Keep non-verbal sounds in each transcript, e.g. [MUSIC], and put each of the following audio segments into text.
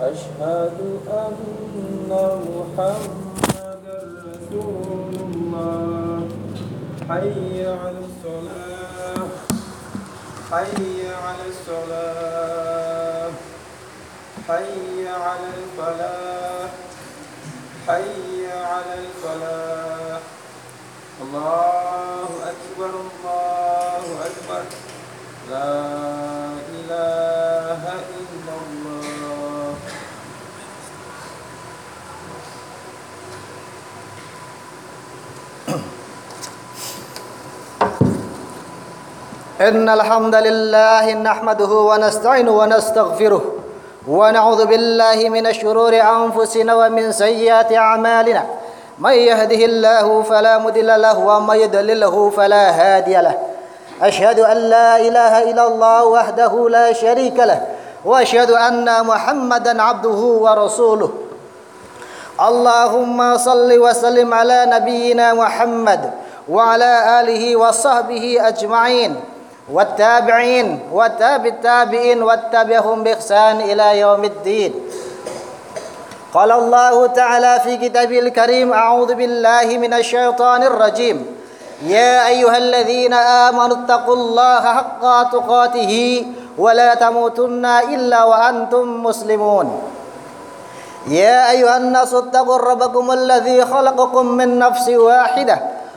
أشهد أن محمدا رسول الله. حي على الصلاة. حي على الصلاة. حي على الفلاح. حي على الفلاح. الله أكبر الله أكبر. لا إله إلا الله إن الحمد لله نحمده ونستعينه ونستغفره ونعوذ بالله من شرور أنفسنا ومن سيئات أعمالنا. من يهده الله فلا مضل له ومن يضلله فلا هادي له. أشهد أن لا إله إلا الله وحده لا شريك له وأشهد أن محمدا عبده ورسوله. اللهم صل وسلم على نبينا محمد وعلى آله وصحبه أجمعين. والتابعين والتابع التابعين واتبعهم بإحسان إلى يوم الدين. قال الله تعالى في كتابه الكريم أعوذ بالله من الشيطان الرجيم. يا أيها الذين آمنوا اتقوا الله حق تقاته ولا تموتن إلا وأنتم مسلمون. يا أيها الناس اتقوا ربكم الذي خلقكم من نفس واحدة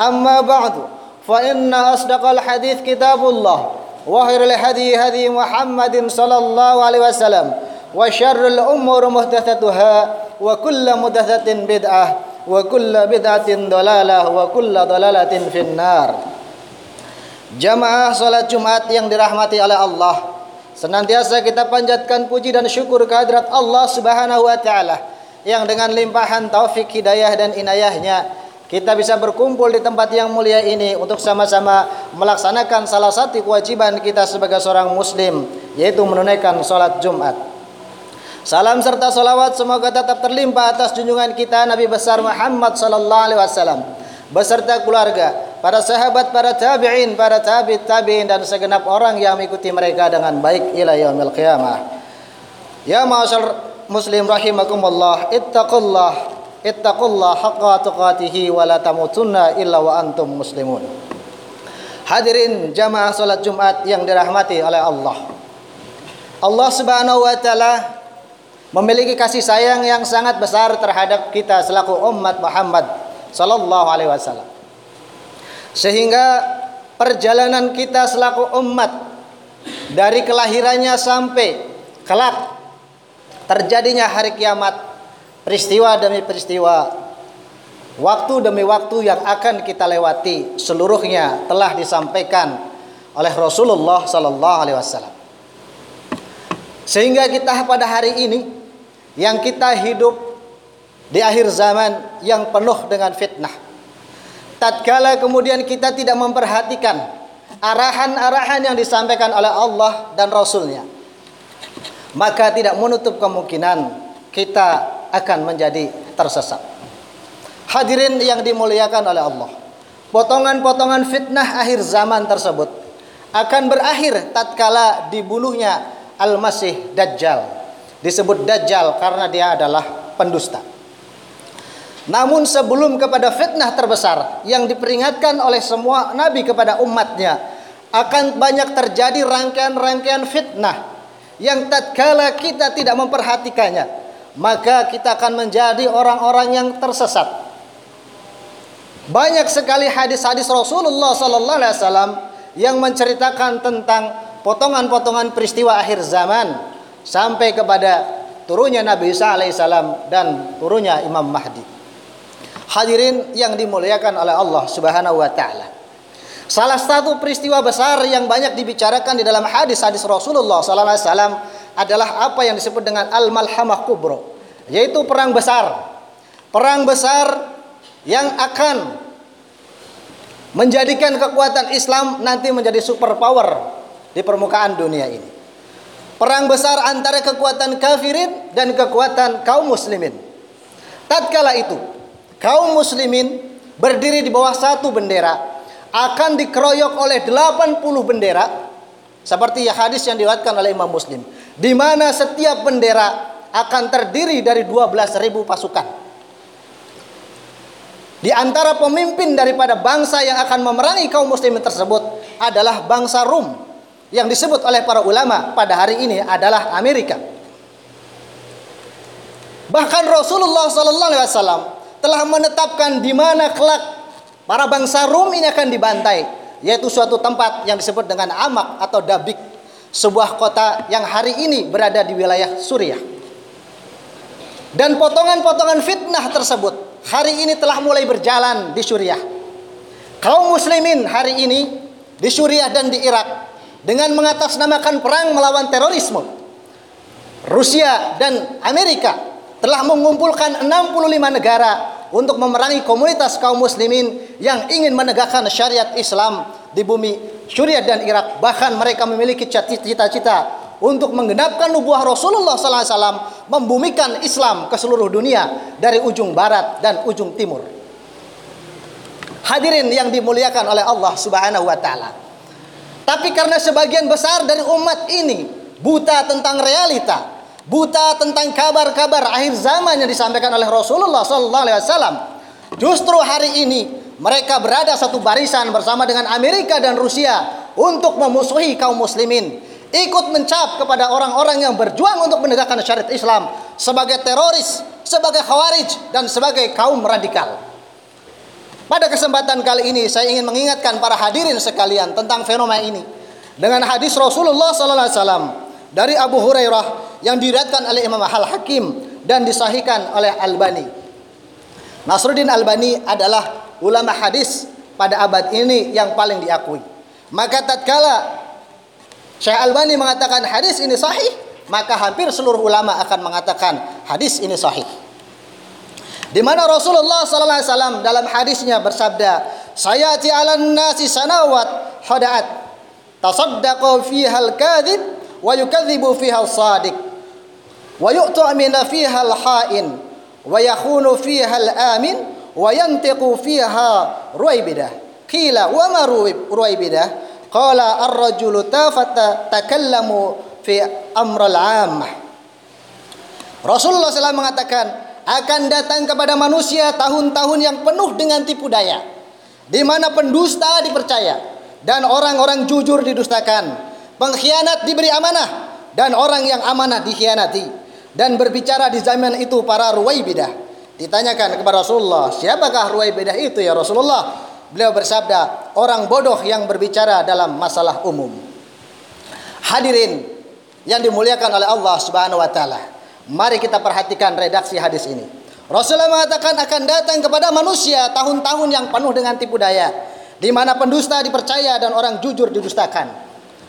أما بعد فإن أصدق الحديث كتاب الله وخير الهدي هدي محمد صلى الله عليه وسلم وشر الأمور محدثاتها وكل محدثة بدعة وكل بدعة ضلالة وكل ضلالة في النار Jamaah salat Jumat yang dirahmati oleh Allah Senantiasa kita panjatkan puji dan syukur kehadirat Allah Subhanahu wa taala yang dengan limpahan taufik hidayah dan inayahnya kita bisa berkumpul di tempat yang mulia ini untuk sama-sama melaksanakan salah satu kewajiban kita sebagai seorang muslim yaitu menunaikan salat Jumat. Salam serta salawat semoga tetap terlimpah atas junjungan kita Nabi besar Muhammad sallallahu alaihi wasallam beserta keluarga, para sahabat, para tabi'in, para tabi' tabi'in dan segenap orang yang mengikuti mereka dengan baik ila yaumil qiyamah. Ya ma'asyar muslim rahimakumullah, ittaqullah, ittaqullah haqqa tuqatihi wa la tamutunna illa wa antum muslimun. Hadirin jamaah salat Jumat yang dirahmati oleh Allah. Allah Subhanahu wa taala memiliki kasih sayang yang sangat besar terhadap kita selaku umat Muhammad sallallahu alaihi wasallam. Sehingga perjalanan kita selaku umat dari kelahirannya sampai kelak terjadinya hari kiamat peristiwa demi peristiwa waktu demi waktu yang akan kita lewati seluruhnya telah disampaikan oleh Rasulullah sallallahu alaihi wasallam. Sehingga kita pada hari ini yang kita hidup di akhir zaman yang penuh dengan fitnah. Tatkala kemudian kita tidak memperhatikan arahan-arahan yang disampaikan oleh Allah dan Rasulnya, maka tidak menutup kemungkinan kita akan menjadi tersesat. Hadirin yang dimuliakan oleh Allah, potongan-potongan fitnah akhir zaman tersebut akan berakhir tatkala dibunuhnya Al-Masih Dajjal. Disebut Dajjal karena dia adalah pendusta. Namun sebelum kepada fitnah terbesar yang diperingatkan oleh semua nabi kepada umatnya akan banyak terjadi rangkaian-rangkaian fitnah yang tatkala kita tidak memperhatikannya maka kita akan menjadi orang-orang yang tersesat. Banyak sekali hadis-hadis Rasulullah sallallahu alaihi wasallam yang menceritakan tentang potongan-potongan peristiwa akhir zaman sampai kepada turunnya Nabi Isa alaihissalam dan turunnya Imam Mahdi. Hadirin yang dimuliakan oleh Allah Subhanahu wa taala. Salah satu peristiwa besar yang banyak dibicarakan di dalam hadis-hadis Rasulullah sallallahu alaihi wasallam adalah apa yang disebut dengan al-malhamah kubro, yaitu perang besar. Perang besar yang akan menjadikan kekuatan Islam nanti menjadi superpower di permukaan dunia ini. Perang besar antara kekuatan kafirin dan kekuatan kaum muslimin. Tatkala itu, kaum muslimin berdiri di bawah satu bendera akan dikeroyok oleh 80 bendera seperti hadis yang diwatkan oleh Imam Muslim di mana setiap bendera akan terdiri dari 12.000 pasukan. Di antara pemimpin daripada bangsa yang akan memerangi kaum muslimin tersebut adalah bangsa Rum yang disebut oleh para ulama pada hari ini adalah Amerika. Bahkan Rasulullah sallallahu alaihi wasallam telah menetapkan di mana kelak para bangsa Rum ini akan dibantai, yaitu suatu tempat yang disebut dengan Amak atau Dabik, sebuah kota yang hari ini berada di wilayah Suriah. Dan potongan-potongan fitnah tersebut hari ini telah mulai berjalan di Suriah. Kaum muslimin hari ini di Suriah dan di Irak dengan mengatasnamakan perang melawan terorisme. Rusia dan Amerika telah mengumpulkan 65 negara untuk memerangi komunitas kaum muslimin yang ingin menegakkan syariat Islam di bumi Suriah dan Irak. Bahkan mereka memiliki cita-cita untuk menggenapkan nubuah Rasulullah SAW membumikan Islam ke seluruh dunia dari ujung barat dan ujung timur. Hadirin yang dimuliakan oleh Allah Subhanahu wa taala. Tapi karena sebagian besar dari umat ini buta tentang realita, buta tentang kabar-kabar akhir zaman yang disampaikan oleh Rasulullah sallallahu alaihi wasallam. Justru hari ini mereka berada satu barisan bersama dengan Amerika dan Rusia untuk memusuhi kaum muslimin, ikut mencap kepada orang-orang yang berjuang untuk menegakkan syariat Islam sebagai teroris, sebagai khawarij dan sebagai kaum radikal. Pada kesempatan kali ini saya ingin mengingatkan para hadirin sekalian tentang fenomena ini dengan hadis Rasulullah sallallahu alaihi wasallam dari Abu Hurairah yang diriwayatkan oleh Imam Al Hakim dan disahihkan oleh Albani. Nasruddin Albani adalah ulama hadis pada abad ini yang paling diakui. Maka tatkala Syekh Albani mengatakan hadis ini sahih, maka hampir seluruh ulama akan mengatakan hadis ini sahih. Di mana Rasulullah sallallahu alaihi wasallam dalam hadisnya bersabda, "Sayati 'alan nasi sanawat hadaat tasaddaqu fiha al-kadhib wa yukadzibu fiha al-sadiq wa yu'tamina fiha al-ha'in wa yakhunu fiha al-amin wa yantiqu fiha ruwaibidah." Qila wa ma ruwaibidah? Qala ar-rajulu tafata takallamu fi amr al-'ammah. Rasulullah SAW mengatakan, akan datang kepada manusia tahun-tahun yang penuh dengan tipu daya di mana pendusta dipercaya dan orang-orang jujur didustakan pengkhianat diberi amanah dan orang yang amanah dikhianati dan berbicara di zaman itu para ruwaibidah ditanyakan kepada Rasulullah siapakah ruwaibidah itu ya Rasulullah beliau bersabda orang bodoh yang berbicara dalam masalah umum hadirin yang dimuliakan oleh Allah Subhanahu wa taala Mari kita perhatikan redaksi hadis ini. Rasulullah mengatakan akan datang kepada manusia tahun-tahun yang penuh dengan tipu daya, di mana pendusta dipercaya dan orang jujur didustakan.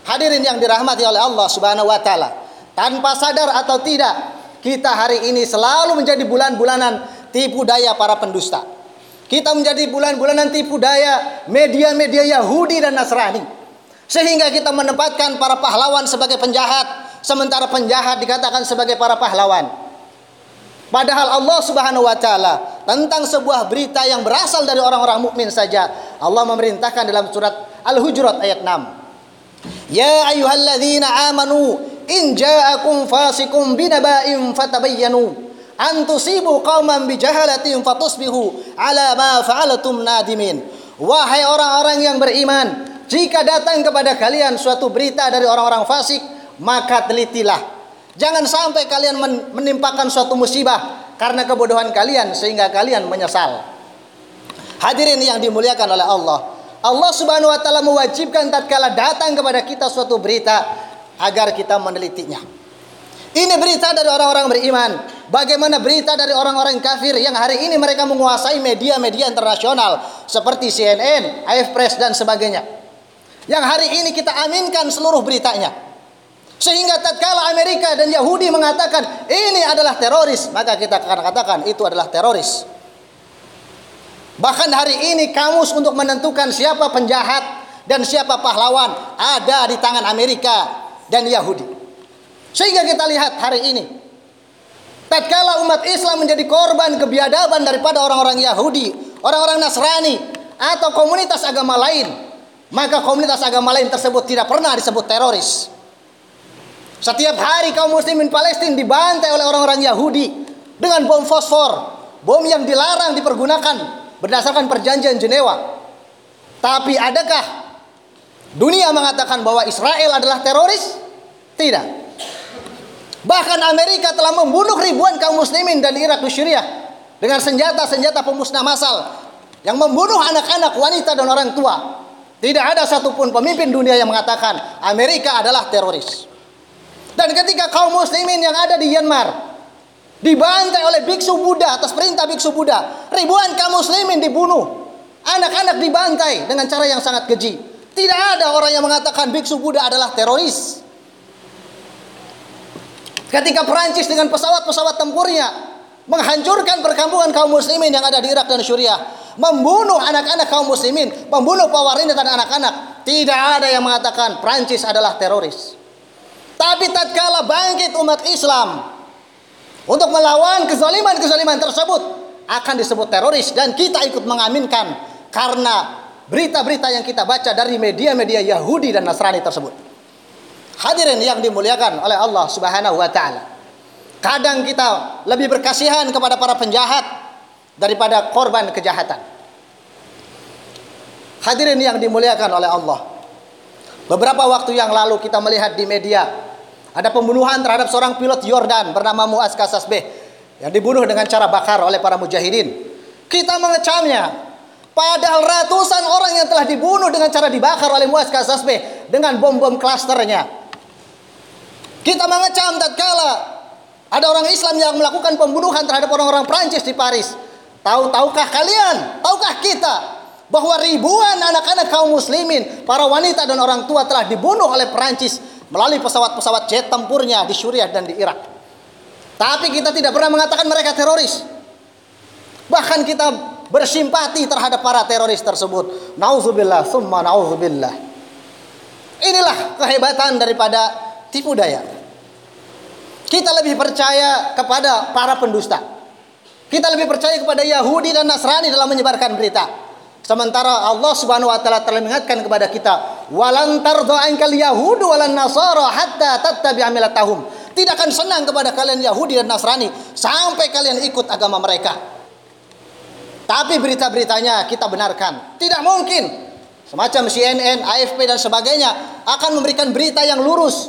Hadirin yang dirahmati oleh Allah Subhanahu wa taala, tanpa sadar atau tidak, kita hari ini selalu menjadi bulan-bulanan tipu daya para pendusta. Kita menjadi bulan-bulanan tipu daya media-media Yahudi dan Nasrani. Sehingga kita menempatkan para pahlawan sebagai penjahat, sementara penjahat dikatakan sebagai para pahlawan. Padahal Allah Subhanahu wa taala tentang sebuah berita yang berasal dari orang-orang mukmin saja Allah memerintahkan dalam surat Al-Hujurat ayat 6. Ya ayyuhalladzina amanu in ja'akum fasikum binaba'in fatabayyanu an tusibu qauman bijahalatin fatusbihu ala ma fa'alatum nadimin. Wahai orang-orang yang beriman, jika datang kepada kalian suatu berita dari orang-orang fasik, maka telitilah. Jangan sampai kalian menimpakan suatu musibah karena kebodohan kalian sehingga kalian menyesal. Hadirin yang dimuliakan oleh Allah. Allah Subhanahu wa taala mewajibkan tatkala datang kepada kita suatu berita agar kita menelitinya. Ini berita dari orang-orang beriman. Bagaimana berita dari orang-orang kafir yang hari ini mereka menguasai media-media internasional seperti CNN, AF Press dan sebagainya. Yang hari ini kita aminkan seluruh beritanya. Sehingga tatkala Amerika dan Yahudi mengatakan ini adalah teroris, maka kita akan katakan itu adalah teroris. Bahkan hari ini kamus untuk menentukan siapa penjahat dan siapa pahlawan ada di tangan Amerika dan Yahudi. Sehingga kita lihat hari ini tatkala umat Islam menjadi korban kebiadaban daripada orang-orang Yahudi, orang-orang Nasrani atau komunitas agama lain, maka komunitas agama lain tersebut tidak pernah disebut teroris. Setiap hari kaum muslimin Palestina dibantai oleh orang-orang Yahudi dengan bom fosfor, bom yang dilarang dipergunakan berdasarkan perjanjian Jenewa. Tapi adakah dunia mengatakan bahwa Israel adalah teroris? Tidak. Bahkan Amerika telah membunuh ribuan kaum muslimin dari Irak dan Syria dengan senjata-senjata pemusnah massal yang membunuh anak-anak, wanita dan orang tua. Tidak ada satupun pemimpin dunia yang mengatakan Amerika adalah teroris. Dan ketika kaum muslimin yang ada di Myanmar dibantai oleh biksu Buddha atas perintah biksu Buddha, ribuan kaum muslimin dibunuh. Anak-anak dibantai dengan cara yang sangat keji. Tidak ada orang yang mengatakan biksu Buddha adalah teroris. Ketika Perancis dengan pesawat-pesawat tempurnya menghancurkan perkampungan kaum muslimin yang ada di Irak dan Suriah, membunuh anak-anak kaum muslimin, membunuh pewarinda dan anak-anak, tidak ada yang mengatakan Perancis adalah teroris. Tapi tatkala bangkit umat Islam untuk melawan kezaliman-kezaliman tersebut akan disebut teroris dan kita ikut mengaminkan karena berita-berita yang kita baca dari media-media Yahudi dan Nasrani tersebut. Hadirin yang dimuliakan oleh Allah Subhanahu wa taala. Kadang kita lebih berkasihan kepada para penjahat daripada korban kejahatan. Hadirin yang dimuliakan oleh Allah. Beberapa waktu yang lalu kita melihat di media ada pembunuhan terhadap seorang pilot Yordan bernama Muaz Kasasbeh yang dibunuh dengan cara bakar oleh para mujahidin. Kita mengecamnya. Padahal ratusan orang yang telah dibunuh dengan cara dibakar oleh Muaz Kasasbeh dengan bom-bom klasternya. Kita mengecam tatkala ada orang Islam yang melakukan pembunuhan terhadap orang-orang Prancis di Paris. Tahu tahukah kalian? Tahukah kita bahwa ribuan anak-anak kaum muslimin, para wanita dan orang tua telah dibunuh oleh Prancis melalui pesawat-pesawat jet tempurnya di Suriah dan di Irak. Tapi kita tidak pernah mengatakan mereka teroris. Bahkan kita bersimpati terhadap para teroris tersebut. Nauzubillah, summa nauzubillah. Inilah kehebatan daripada tipu daya. Kita lebih percaya kepada para pendusta. Kita lebih percaya kepada Yahudi dan Nasrani dalam menyebarkan berita. Sementara Allah Subhanahu wa taala telah mengingatkan kepada kita, "Walan tardha ankal yahudu walan nasara hatta tattabi'a milatahum." Tidak akan senang kepada kalian Yahudi dan Nasrani sampai kalian ikut agama mereka. Tapi berita-beritanya kita benarkan. Tidak mungkin semacam CNN, AFP dan sebagainya akan memberikan berita yang lurus,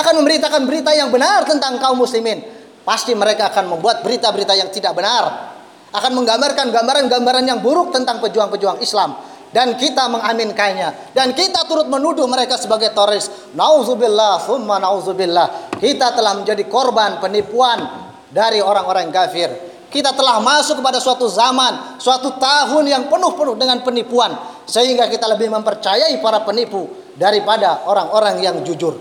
akan memberitakan berita yang benar tentang kaum muslimin. Pasti mereka akan membuat berita-berita yang tidak benar akan menggambarkan gambaran-gambaran yang buruk tentang pejuang-pejuang Islam dan kita mengaminkannya dan kita turut menuduh mereka sebagai teroris. Nauzubillah, summa nauzubillah. Kita telah menjadi korban penipuan dari orang-orang kafir. Kita telah masuk kepada suatu zaman, suatu tahun yang penuh-penuh dengan penipuan sehingga kita lebih mempercayai para penipu daripada orang-orang yang jujur.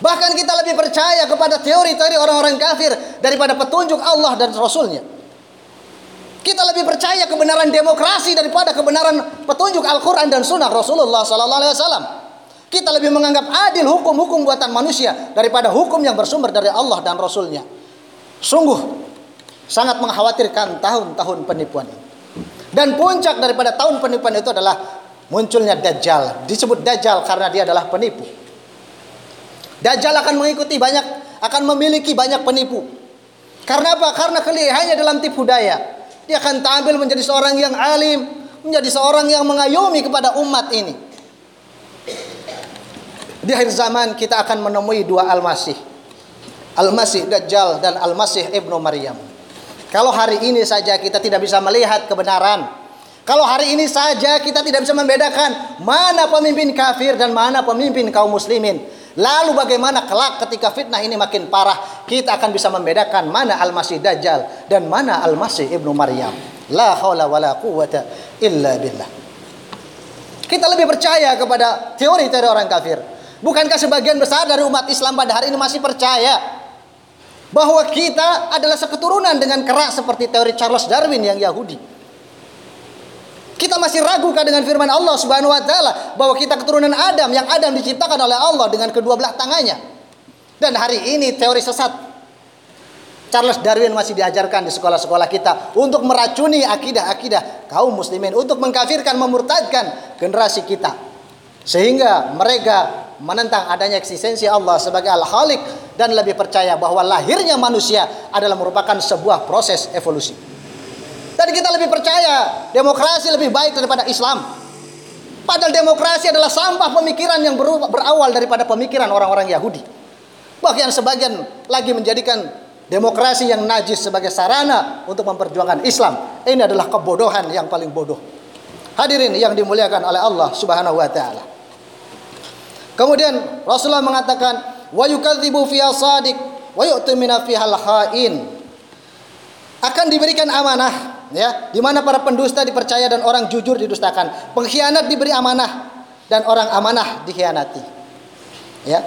Bahkan kita lebih percaya kepada teori-teori orang-orang kafir daripada petunjuk Allah dan Rasulnya. Kita lebih percaya kebenaran demokrasi daripada kebenaran petunjuk Al-Quran dan Sunnah Rasulullah Sallallahu Alaihi Wasallam. Kita lebih menganggap adil hukum-hukum buatan manusia daripada hukum yang bersumber dari Allah dan Rasulnya. Sungguh sangat mengkhawatirkan tahun-tahun penipuan ini. Dan puncak daripada tahun penipuan itu adalah munculnya Dajjal. Disebut Dajjal karena dia adalah penipu. Dajjal akan mengikuti banyak, akan memiliki banyak penipu. Karena apa? Karena kelihayannya dalam tipu daya. Dia akan tampil menjadi seorang yang alim, menjadi seorang yang mengayomi kepada umat ini. Di akhir zaman kita akan menemui dua Al-Masih. Al-Masih Dajjal dan Al-Masih Ibnu Maryam. Kalau hari ini saja kita tidak bisa melihat kebenaran. Kalau hari ini saja kita tidak bisa membedakan mana pemimpin kafir dan mana pemimpin kaum muslimin. Lalu bagaimana kelak ketika fitnah ini makin parah, kita akan bisa membedakan mana Al-Masih Dajjal dan mana Al-Masih Ibnu Maryam. La haula wala quwata illa billah. Kita lebih percaya kepada teori-teori orang kafir. Bukankah sebagian besar dari umat Islam pada hari ini masih percaya bahwa kita adalah seketurunan dengan kerak seperti teori Charles Darwin yang Yahudi? Kita masih ragukah dengan firman Allah Subhanahu wa taala bahwa kita keturunan Adam yang Adam diciptakan oleh Allah dengan kedua belah tangannya? Dan hari ini teori sesat Charles Darwin masih diajarkan di sekolah-sekolah kita untuk meracuni akidah-akidah kaum muslimin, untuk mengkafirkan, memurtadkan generasi kita. Sehingga mereka menentang adanya eksistensi Allah sebagai Al-Khaliq dan lebih percaya bahwa lahirnya manusia adalah merupakan sebuah proses evolusi. Dan kita lebih percaya demokrasi lebih baik daripada Islam. Padahal demokrasi adalah sampah pemikiran yang berawal daripada pemikiran orang-orang Yahudi. Bahkan sebagian lagi menjadikan demokrasi yang najis sebagai sarana untuk memperjuangkan Islam. Ini adalah kebodohan yang paling bodoh. Hadirin yang dimuliakan oleh Allah Subhanahu wa taala. Kemudian Rasulullah mengatakan, "Wa yukadzibu fiha sadiq wa yu'timina fiha al-kha'in." Akan diberikan amanah ya di mana para pendusta dipercaya dan orang jujur didustakan. Pengkhianat diberi amanah dan orang amanah dikhianati ya.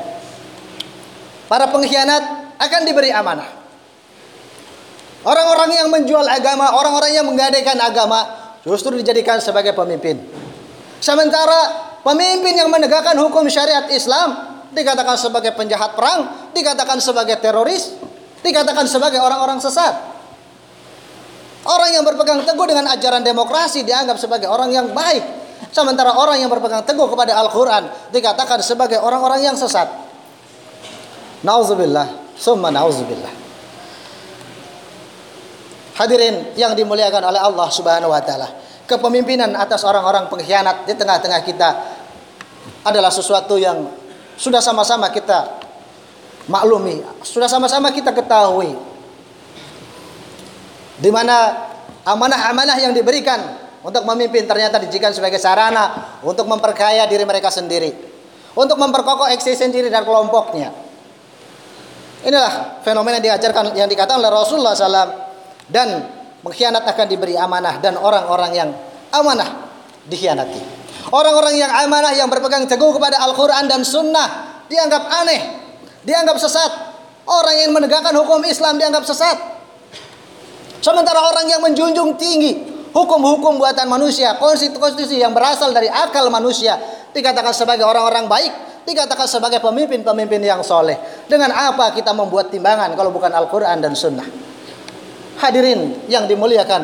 Para pengkhianat akan diberi amanah. Orang-orang yang menjual agama orang-orang yang menggadaikan agama justru dijadikan sebagai pemimpin. Sementara pemimpin yang menegakkan hukum syariat Islam dikatakan sebagai penjahat perang dikatakan sebagai teroris dikatakan sebagai orang-orang sesat Orang yang berpegang teguh dengan ajaran demokrasi dianggap sebagai orang yang baik. Sementara orang yang berpegang teguh kepada Al-Quran dikatakan sebagai orang-orang yang sesat. Nauzubillah, summa nauzubillah. Hadirin yang dimuliakan oleh Allah Subhanahu wa taala. Kepemimpinan atas orang-orang pengkhianat di tengah-tengah kita adalah sesuatu yang sudah sama-sama kita maklumi, sudah sama-sama kita ketahui di mana amanah-amanah yang diberikan untuk memimpin ternyata dijadikan sebagai sarana untuk memperkaya diri mereka sendiri, untuk memperkokoh eksistensi diri dan kelompoknya. Inilah fenomena yang diajarkan yang dikatakan oleh Rasulullah SAW dan mengkhianat akan diberi amanah dan orang-orang yang amanah dikhianati. Orang-orang yang amanah yang berpegang teguh kepada Al-Quran dan Sunnah dianggap aneh, dianggap sesat. Orang yang menegakkan hukum Islam dianggap sesat. Sementara orang yang menjunjung tinggi hukum-hukum buatan manusia, konstitusi yang berasal dari akal manusia, dikatakan sebagai orang-orang baik, dikatakan sebagai pemimpin-pemimpin yang soleh. Dengan apa kita membuat timbangan kalau bukan Al-Quran dan Sunnah? Hadirin yang dimuliakan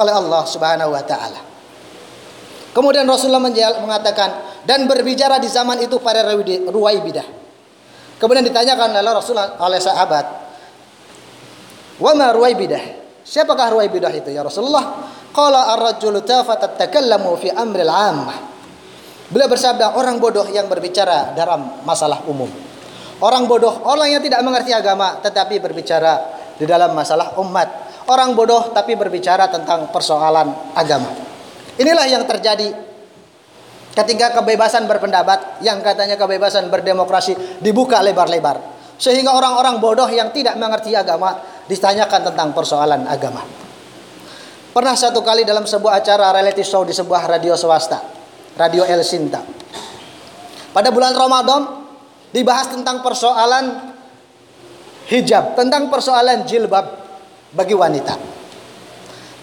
oleh Allah Subhanahu wa Ta'ala. Kemudian Rasulullah mengatakan dan berbicara di zaman itu para ruwaibidah. Kemudian ditanyakan oleh Rasulullah oleh sahabat, "Wa ma ruwaibidah?" Siapakah Ruwaibidah itu ya Rasulullah? Qala ar-rajulu tafatat fi amril 'ammah. Beliau bersabda orang bodoh yang berbicara dalam masalah umum. Orang bodoh orang yang tidak mengerti agama tetapi berbicara di dalam masalah umat. Orang bodoh tapi berbicara tentang persoalan agama. Inilah yang terjadi ketika kebebasan berpendapat yang katanya kebebasan berdemokrasi dibuka lebar-lebar. Sehingga orang-orang bodoh yang tidak mengerti agama ditanyakan tentang persoalan agama. Pernah satu kali dalam sebuah acara reality show di sebuah radio swasta, Radio El Sinta. Pada bulan Ramadan dibahas tentang persoalan hijab, tentang persoalan jilbab bagi wanita.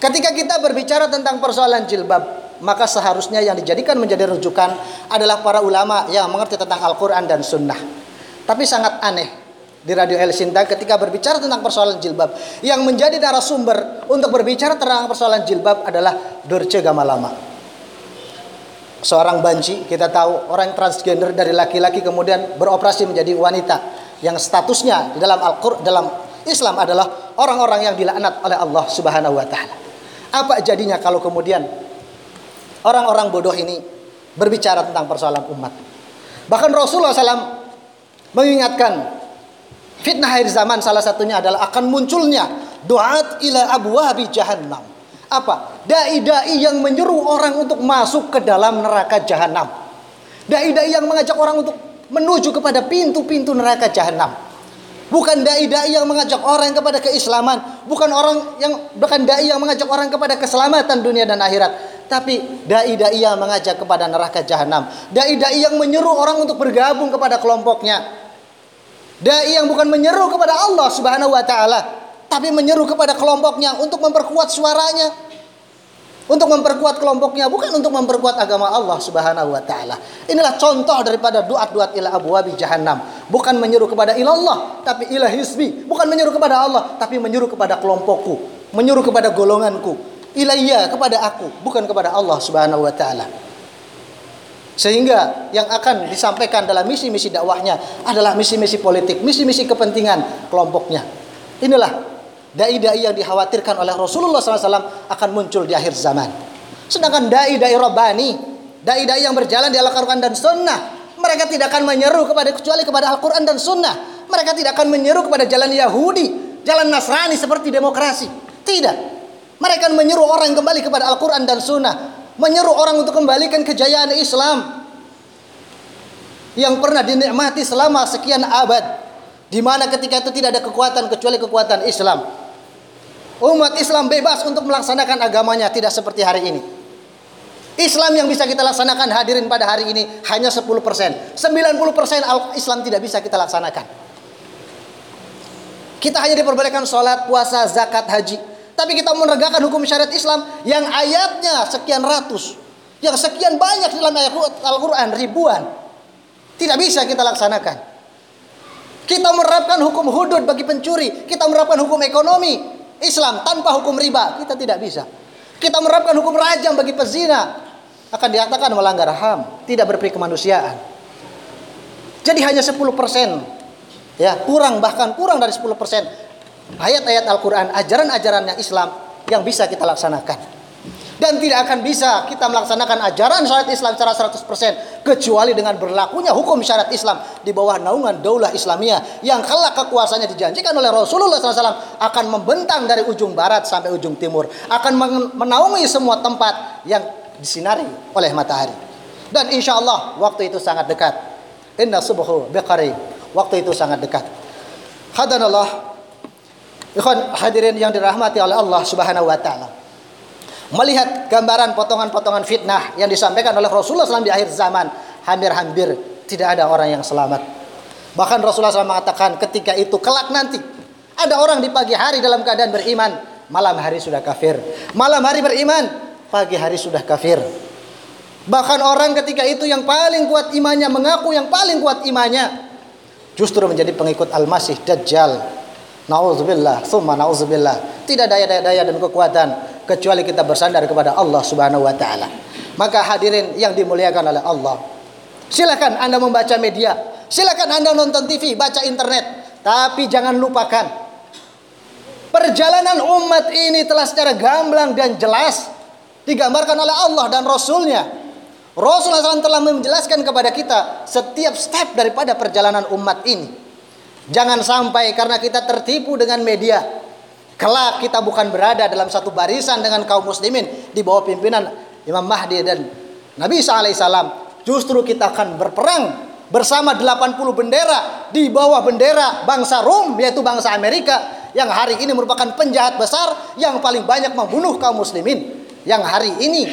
Ketika kita berbicara tentang persoalan jilbab, maka seharusnya yang dijadikan menjadi rujukan adalah para ulama yang mengerti tentang Al-Quran dan Sunnah. Tapi sangat aneh di Radio El Sinta ketika berbicara tentang persoalan jilbab. Yang menjadi narasumber untuk berbicara tentang persoalan jilbab adalah Dorce Gamalama. Seorang banci, kita tahu orang transgender dari laki-laki kemudian beroperasi menjadi wanita yang statusnya di dalam Al-Qur'an dalam Islam adalah orang-orang yang dilaknat oleh Allah Subhanahu wa taala. Apa jadinya kalau kemudian orang-orang bodoh ini berbicara tentang persoalan umat? Bahkan Rasulullah SAW mengingatkan Fitnah akhir zaman salah satunya adalah akan munculnya duat ila abwabi jahannam. Apa? Dai-dai yang menyuruh orang untuk masuk ke dalam neraka jahanam. Dai-dai yang mengajak orang untuk menuju kepada pintu-pintu neraka jahanam. Bukan dai-dai yang mengajak orang kepada keislaman, bukan orang yang bukan dai yang mengajak orang kepada keselamatan dunia dan akhirat, tapi dai-dai yang mengajak kepada neraka jahanam, dai-dai yang menyuruh orang untuk bergabung kepada kelompoknya. Dai yang bukan menyeru kepada Allah Subhanahu wa taala, tapi menyeru kepada kelompoknya untuk memperkuat suaranya, untuk memperkuat kelompoknya bukan untuk memperkuat agama Allah Subhanahu wa taala. Inilah contoh daripada duat-duat ila abwabi jahannam. Bukan menyuruh kepada ilallah, tapi ila hisbi. Bukan menyuruh kepada Allah, tapi menyuruh kepada kelompokku, menyuruh kepada golonganku. Ilayya kepada aku, bukan kepada Allah Subhanahu wa taala. Sehingga yang akan disampaikan dalam misi-misi dakwahnya adalah misi-misi politik, misi-misi kepentingan kelompoknya. Inilah dai-dai yang dikhawatirkan oleh Rasulullah SAW akan muncul di akhir zaman. Sedangkan dai-dai Rabbani, dai-dai yang berjalan di Al-Quran dan Sunnah, mereka tidak akan menyeru kepada kecuali kepada Al-Quran dan Sunnah. Mereka tidak akan menyeru kepada jalan Yahudi, jalan Nasrani seperti demokrasi. Tidak. Mereka akan menyuruh orang kembali kepada Al-Quran dan Sunnah. Menyeru orang untuk kembalikan kejayaan Islam. Yang pernah dinikmati selama sekian abad. Di mana ketika itu tidak ada kekuatan kecuali kekuatan Islam. Umat Islam bebas untuk melaksanakan agamanya tidak seperti hari ini. Islam yang bisa kita laksanakan hadirin pada hari ini hanya 10%. 90% Islam tidak bisa kita laksanakan. Kita hanya diperbolehkan sholat, puasa, zakat, haji. Tapi kita menegakkan hukum syariat Islam yang ayatnya sekian ratus. Yang sekian banyak dalam ayat Al-Quran ribuan. Tidak bisa kita laksanakan. Kita menerapkan hukum hudud bagi pencuri. Kita menerapkan hukum ekonomi. Islam tanpa hukum riba kita tidak bisa. Kita menerapkan hukum rajam bagi pezina akan dikatakan melanggar HAM, tidak berperi kemanusiaan. Jadi hanya 10% ya, kurang bahkan kurang dari 10% ayat-ayat Al-Qur'an, ajaran-ajarannya Islam yang bisa kita laksanakan dan tidak akan bisa kita melaksanakan ajaran syariat Islam secara 100% kecuali dengan berlakunya hukum syariat Islam di bawah naungan daulah Islamiyah yang kelak kekuasaannya dijanjikan oleh Rasulullah SAW akan membentang dari ujung barat sampai ujung timur akan menaungi semua tempat yang disinari oleh matahari. Dan insya Allah waktu itu sangat dekat. Inna subuhu biqarib waktu itu sangat dekat. Hadanallah ikhwan hadirin yang dirahmati oleh Allah subhanahu wa ta'ala melihat gambaran potongan-potongan fitnah yang disampaikan oleh Rasulullah SAW di akhir zaman, hampir-hampir tidak ada orang yang selamat. Bahkan Rasulullah SAW mengatakan ketika itu kelak nanti ada orang di pagi hari dalam keadaan beriman, malam hari sudah kafir. Malam hari beriman, pagi hari sudah kafir. Bahkan orang ketika itu yang paling kuat imannya mengaku yang paling kuat imannya justru menjadi pengikut Al-Masih Dajjal. Nauzubillah, summa nauzubillah. Tidak daya-daya dan kekuatan kecuali kita bersandar kepada Allah Subhanahu wa taala. Maka hadirin yang dimuliakan oleh Allah. Silakan Anda membaca media, silakan Anda nonton TV, baca internet, tapi jangan lupakan perjalanan umat ini telah secara gamblang dan jelas digambarkan oleh Allah dan Rasulnya. Rasulullah SAW telah menjelaskan kepada kita setiap step daripada perjalanan umat ini. Jangan sampai karena kita tertipu dengan media, Kelak kita bukan berada dalam satu barisan dengan kaum muslimin di bawah pimpinan Imam Mahdi dan Nabi Isa alaihissalam. Justru kita akan berperang bersama 80 bendera di bawah bendera bangsa Rom yaitu bangsa Amerika yang hari ini merupakan penjahat besar yang paling banyak membunuh kaum muslimin. Yang hari ini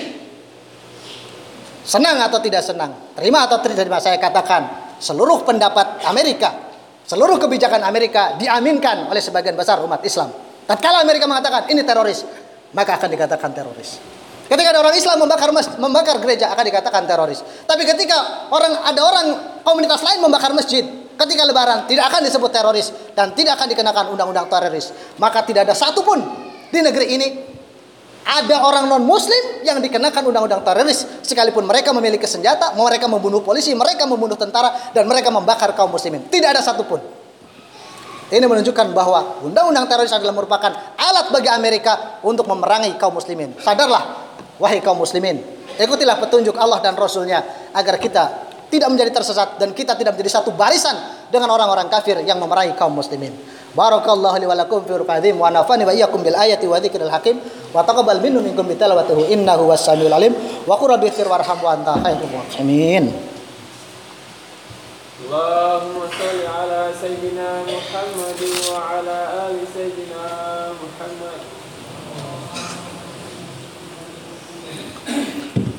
senang atau tidak senang? Terima atau tidak terima? Saya katakan seluruh pendapat Amerika seluruh kebijakan Amerika diaminkan oleh sebagian besar umat Islam Tatkala Amerika mengatakan ini teroris, maka akan dikatakan teroris. Ketika ada orang Islam membakar mas, membakar gereja akan dikatakan teroris. Tapi ketika orang ada orang komunitas lain membakar masjid, ketika lebaran tidak akan disebut teroris dan tidak akan dikenakan undang-undang teroris. Maka tidak ada satupun di negeri ini ada orang non muslim yang dikenakan undang-undang teroris sekalipun mereka memiliki senjata, mereka membunuh polisi, mereka membunuh tentara dan mereka membakar kaum muslimin. Tidak ada satupun. Ini menunjukkan bahwa undang-undang teroris adalah merupakan alat bagi Amerika untuk memerangi kaum muslimin. Sadarlah, wahai kaum muslimin. Ikutilah petunjuk Allah dan Rasulnya agar kita tidak menjadi tersesat dan kita tidak menjadi satu barisan dengan orang-orang kafir yang memerangi kaum muslimin. Barakallahu li wa lakum fi rufadhim wa nafani wa iyyakum bil ayati wa dzikril hakim wa taqabbal minni minkum bi tilawatihi innahu was-samiul alim wa qur rabbi warham wa anta khairur rahimin. اللهم صل على سيدنا محمد وعلى آل سيدنا محمد.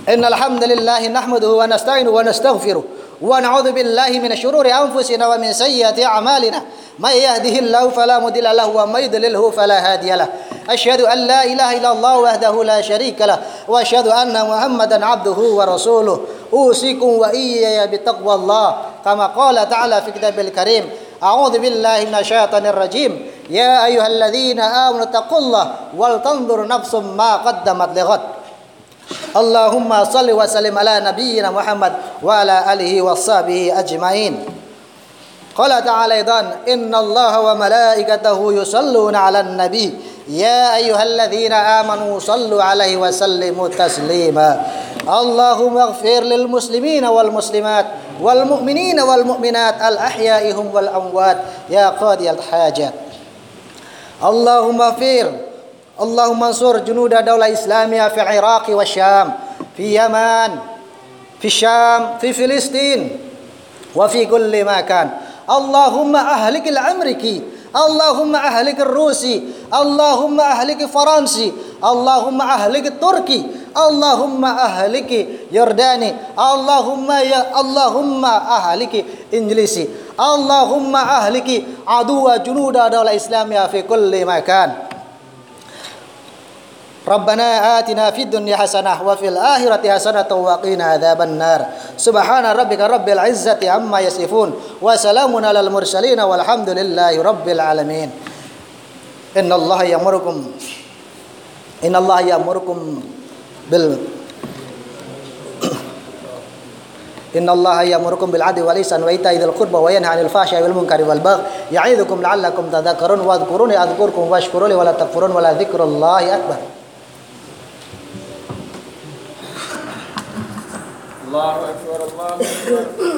إن الحمد لله نحمده ونستعينه ونستغفره. ونعوذ بالله من شرور أنفسنا ومن سيئات أعمالنا. من يهده الله فلا مضل له ومن يضلله فلا هادي له. أشهد أن لا إله إلا الله وحده لا شريك له وأشهد أن محمدا عبده ورسوله. أوصيكم وإياي بتقوى الله كما قال تعالى في كتابه الكريم أعوذ بالله من الشيطان الرجيم. يا أيها الذين آمنوا اتقوا الله ولتنظر نفس ما قدمت لغد. اللهم صل وسلم على نبينا محمد وعلى آله وصحبه أجمعين. قال تعالى أيضا إن الله وملائكته يصلون على النبي. يا أيها الذين آمنوا صلوا عليه وسلموا تسليما. اللهم اغفر للمسلمين والمسلمات والمؤمنين والمؤمنات الأحياء هم والأموات. يا قاضي الحاجات اللهم اغفر اللهم انصر جنود الدولة الإسلامية في العراق والشام في يمن في الشام في فلسطين وفي كل مكان اللهم أهلك الأمريكي اللهم أهلك الروسي اللهم أهلك فرنسي اللهم أهلك التركي اللهم أهلك يرداني اللهم يا اللهم أهلك إنجليزي اللهم أهلك عدو جنود الدولة الإسلامية في كل مكان ربنا آتنا في الدنيا حسنة وفي الآخرة حسنة وقنا عذاب النار. سبحان ربك رب العزة عما يصفون وسلام على المرسلين والحمد لله رب العالمين. إن الله يأمركم إن الله يأمركم بال [COUGHS] إن الله يأمركم بالعدل والإحسان وإيتاء ذي القربى وينهى عن الفحشاء والمنكر والبغي يعظكم لعلكم تذكرون واذكروني أذكركم واشكروا لي ولا تكفرون ولا ذكر الله أكبر. الله أكبر الله أكبر.